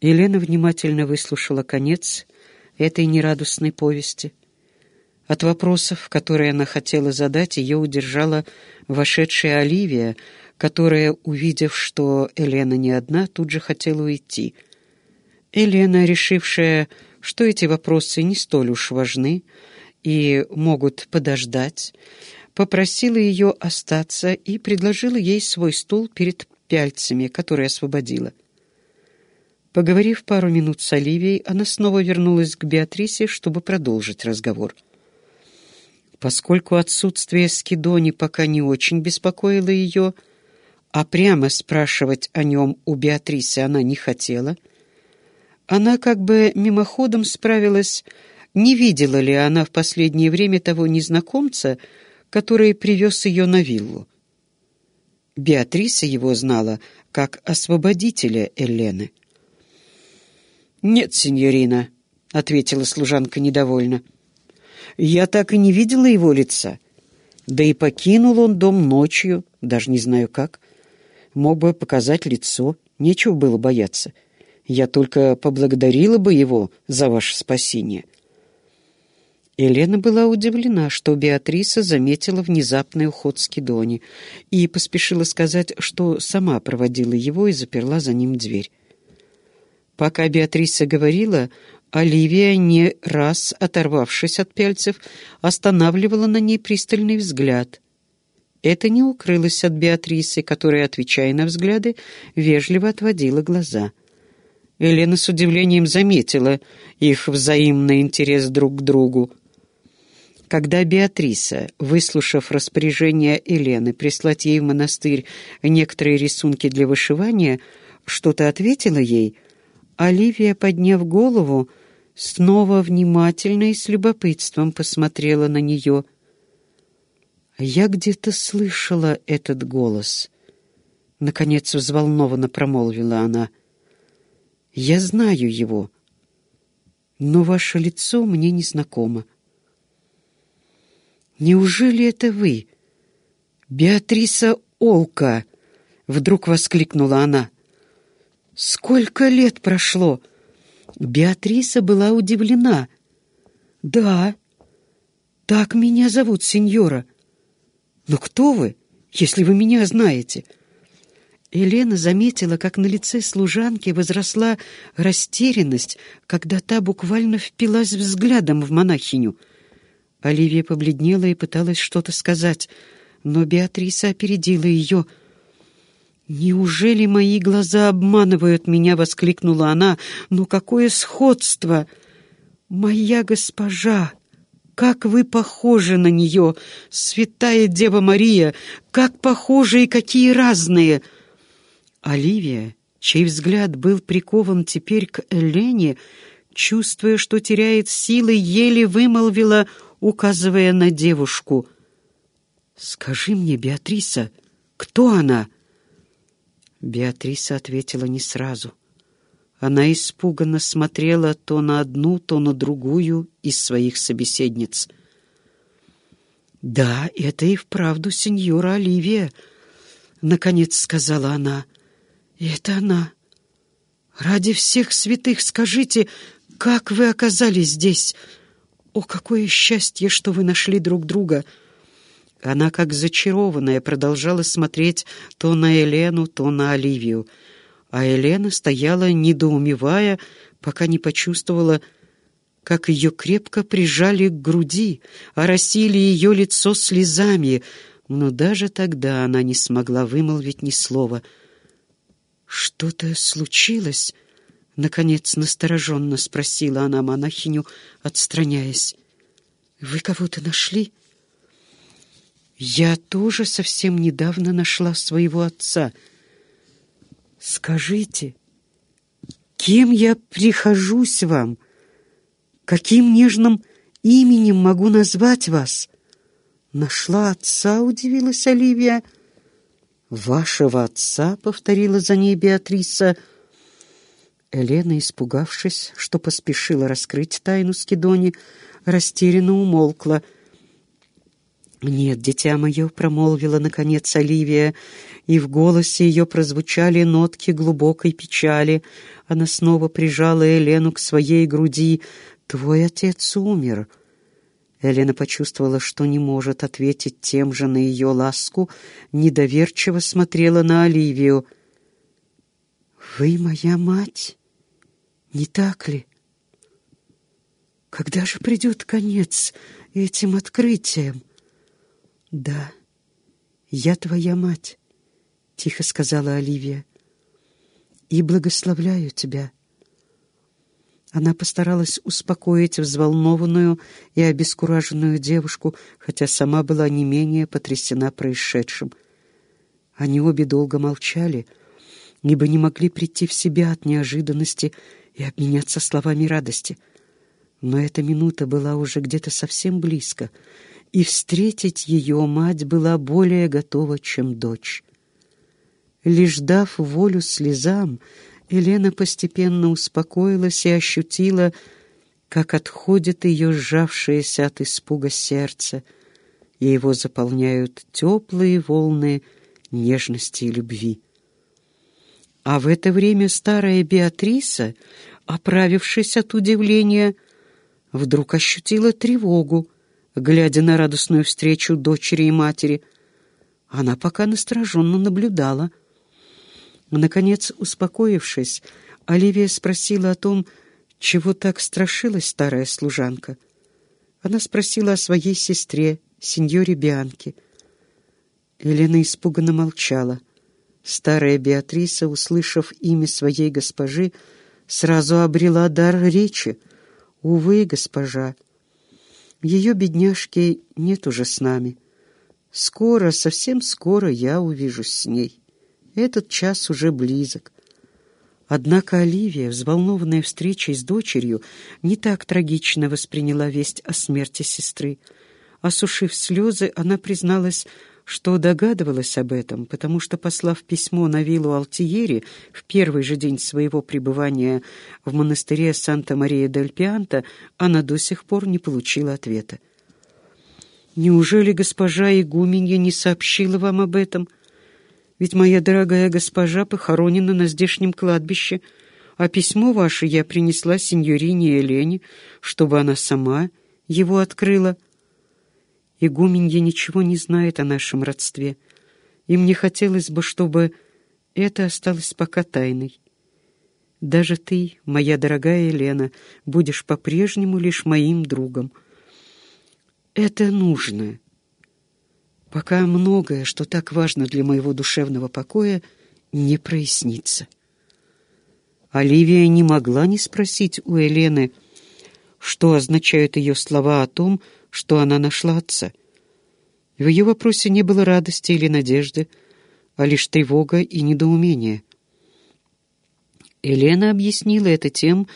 Елена внимательно выслушала конец этой нерадостной повести. От вопросов, которые она хотела задать, ее удержала вошедшая Оливия, которая, увидев, что Елена не одна, тут же хотела уйти. Елена, решившая, что эти вопросы не столь уж важны и могут подождать, попросила ее остаться и предложила ей свой стул перед пяльцами, который освободила. Поговорив пару минут с Оливией, она снова вернулась к Беатрисе, чтобы продолжить разговор. Поскольку отсутствие Скидони пока не очень беспокоило ее, а прямо спрашивать о нем у Беатрисы она не хотела, она как бы мимоходом справилась, не видела ли она в последнее время того незнакомца, который привез ее на виллу. Беатриса его знала как освободителя Элены. «Нет, сеньорина», — ответила служанка недовольно. «Я так и не видела его лица. Да и покинул он дом ночью, даже не знаю как. Мог бы показать лицо, нечего было бояться. Я только поблагодарила бы его за ваше спасение». Елена была удивлена, что Беатриса заметила внезапный уход Скидони и поспешила сказать, что сама проводила его и заперла за ним дверь. Пока Беатриса говорила, Оливия, не раз оторвавшись от пяльцев, останавливала на ней пристальный взгляд. Это не укрылось от Беатрисы, которая, отвечая на взгляды, вежливо отводила глаза. Елена с удивлением заметила их взаимный интерес друг к другу. Когда Беатриса, выслушав распоряжение Елены прислать ей в монастырь некоторые рисунки для вышивания, что-то ответила ей — Оливия, подняв голову, снова внимательно и с любопытством посмотрела на нее. «Я где-то слышала этот голос», — наконец взволнованно промолвила она. «Я знаю его, но ваше лицо мне не знакомо». «Неужели это вы, Беатриса Олка?» — вдруг воскликнула она. Сколько лет прошло? Беатриса была удивлена. Да, так меня зовут, сеньора. Но кто вы, если вы меня знаете? Елена заметила, как на лице служанки возросла растерянность, когда та буквально впилась взглядом в монахиню. Оливия побледнела и пыталась что-то сказать, но Беатриса опередила ее — «Неужели мои глаза обманывают меня?» — воскликнула она. «Ну какое сходство! Моя госпожа! Как вы похожи на нее, святая Дева Мария! Как похожи и какие разные!» Оливия, чей взгляд был прикован теперь к Элене, чувствуя, что теряет силы, еле вымолвила, указывая на девушку. «Скажи мне, Беатриса, кто она?» Беатриса ответила не сразу. Она испуганно смотрела то на одну, то на другую из своих собеседниц. «Да, это и вправду сеньора Оливия», — наконец сказала она. это она. Ради всех святых скажите, как вы оказались здесь? О, какое счастье, что вы нашли друг друга!» Она, как зачарованная, продолжала смотреть то на Елену, то на Оливию. А Елена стояла, недоумевая, пока не почувствовала, как ее крепко прижали к груди, оросили ее лицо слезами, но даже тогда она не смогла вымолвить ни слова. «Что-то случилось?» — наконец настороженно спросила она монахиню, отстраняясь. «Вы кого-то нашли?» Я тоже совсем недавно нашла своего отца. Скажите, кем я прихожусь вам? Каким нежным именем могу назвать вас? Нашла отца, удивилась Оливия. Вашего отца, повторила за ней Беатриса. Елена, испугавшись, что поспешила раскрыть тайну Скидони, растерянно умолкла — «Нет, дитя мое», — промолвила, наконец, Оливия, и в голосе ее прозвучали нотки глубокой печали. Она снова прижала Елену к своей груди. «Твой отец умер». Елена почувствовала, что не может ответить тем же на ее ласку, недоверчиво смотрела на Оливию. «Вы моя мать, не так ли? Когда же придет конец этим открытиям?» «Да, я твоя мать», — тихо сказала Оливия, — «и благословляю тебя». Она постаралась успокоить взволнованную и обескураженную девушку, хотя сама была не менее потрясена происшедшим. Они обе долго молчали, ибо не могли прийти в себя от неожиданности и обменяться словами радости. Но эта минута была уже где-то совсем близко — и встретить ее мать была более готова, чем дочь. Лишь дав волю слезам, Елена постепенно успокоилась и ощутила, как отходит ее сжавшееся от испуга сердце, и его заполняют теплые волны нежности и любви. А в это время старая Беатриса, оправившись от удивления, вдруг ощутила тревогу, глядя на радостную встречу дочери и матери. Она пока настороженно наблюдала. Наконец, успокоившись, Оливия спросила о том, чего так страшилась старая служанка. Она спросила о своей сестре, сеньоре Бианке. Елена испуганно молчала. Старая Беатриса, услышав имя своей госпожи, сразу обрела дар речи. «Увы, госпожа, ее бедняжки нет уже с нами. Скоро, совсем скоро я увижусь с ней. Этот час уже близок. Однако Оливия, взволнованная встречей с дочерью, не так трагично восприняла весть о смерти сестры. Осушив слезы, она призналась, что догадывалась об этом, потому что, послав письмо на виллу Алтиери в первый же день своего пребывания в монастыре Санта-Мария-дель-Пианта, она до сих пор не получила ответа. «Неужели госпожа Игуменья не сообщила вам об этом? Ведь моя дорогая госпожа похоронена на здешнем кладбище, а письмо ваше я принесла сеньорине Елене, чтобы она сама его открыла». Игуменья ничего не знает о нашем родстве, и мне хотелось бы, чтобы это осталось пока тайной. Даже ты, моя дорогая Елена, будешь по-прежнему лишь моим другом. Это нужно. Пока многое, что так важно для моего душевного покоя, не прояснится. Оливия не могла не спросить у Елены, что означают ее слова о том, что она нашла отца. В ее вопросе не было радости или надежды, а лишь тревога и недоумение. Елена объяснила это тем,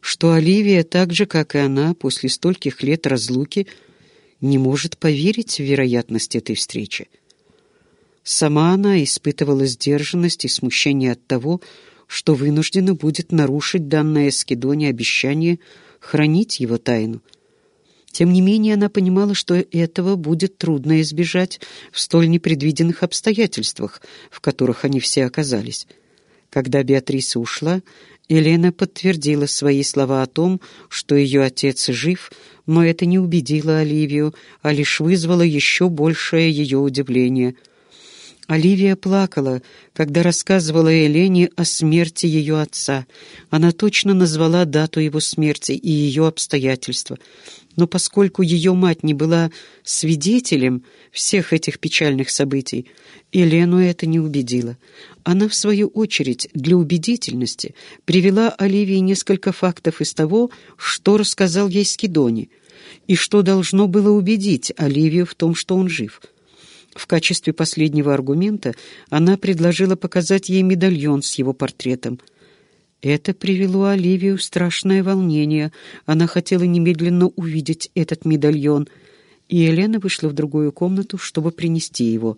что Оливия, так же, как и она, после стольких лет разлуки, не может поверить в вероятность этой встречи. Сама она испытывала сдержанность и смущение от того, что вынуждена будет нарушить данное Скидоне обещание хранить его тайну — тем не менее, она понимала, что этого будет трудно избежать в столь непредвиденных обстоятельствах, в которых они все оказались. Когда Беатриса ушла, Елена подтвердила свои слова о том, что ее отец жив, но это не убедило Оливию, а лишь вызвало еще большее ее удивление — Оливия плакала, когда рассказывала Елене о смерти ее отца. Она точно назвала дату его смерти и ее обстоятельства. Но поскольку ее мать не была свидетелем всех этих печальных событий, Елену это не убедило. Она, в свою очередь, для убедительности привела Оливии несколько фактов из того, что рассказал ей Скидони, и что должно было убедить Оливию в том, что он жив — в качестве последнего аргумента она предложила показать ей медальон с его портретом. Это привело Оливию в страшное волнение. Она хотела немедленно увидеть этот медальон, и Елена вышла в другую комнату, чтобы принести его.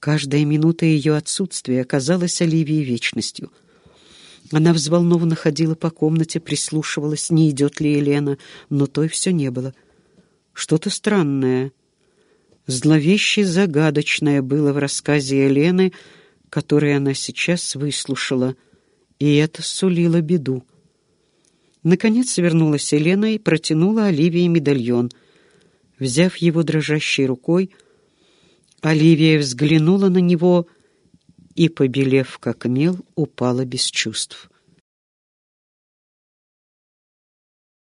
Каждая минута ее отсутствия казалась Оливии вечностью. Она взволнованно ходила по комнате, прислушивалась, не идет ли Елена, но той все не было. Что-то странное — Зловеще загадочное было в рассказе Елены, который она сейчас выслушала, и это сулило беду. Наконец вернулась Елена и протянула Оливии медальон. Взяв его дрожащей рукой, Оливия взглянула на него и, побелев как мел, упала без чувств.